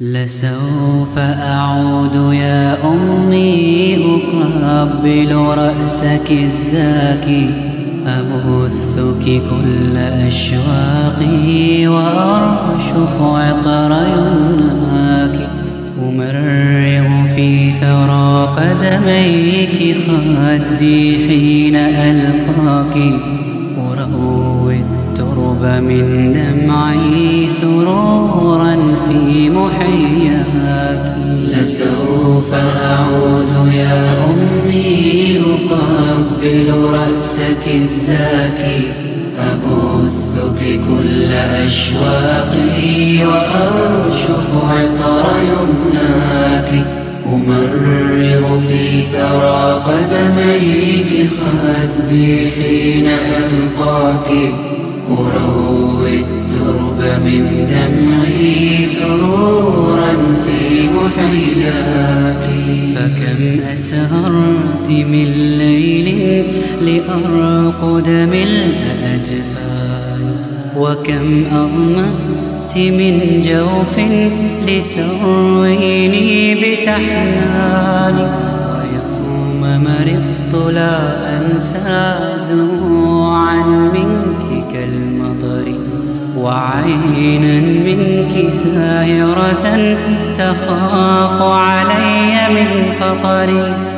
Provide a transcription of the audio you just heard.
لسوف أعود يا أمي أقبل رأسك الزاكي أبثك كل أشواقي وأرشف عطر يمناك أمرغ في ثرى قدميك خدي حين ألقاك. أروي الترب من في محياك لسوف أعود يا أمي أقبل رأسك الزاكي. أبثك كل أشواقي وأرشف عطر يمناك. أمرغ في ثرى قدميك خدي حين ألقاك. أروي الترب من دمعي فكم أسهرت من ليل لأرقد ملء أجفاني وكم أغمأت من جوف لترويني بتحناني ويوم مرضت لا أنسى دموعا وعينا منك ساهرة تخاف علي من خطري.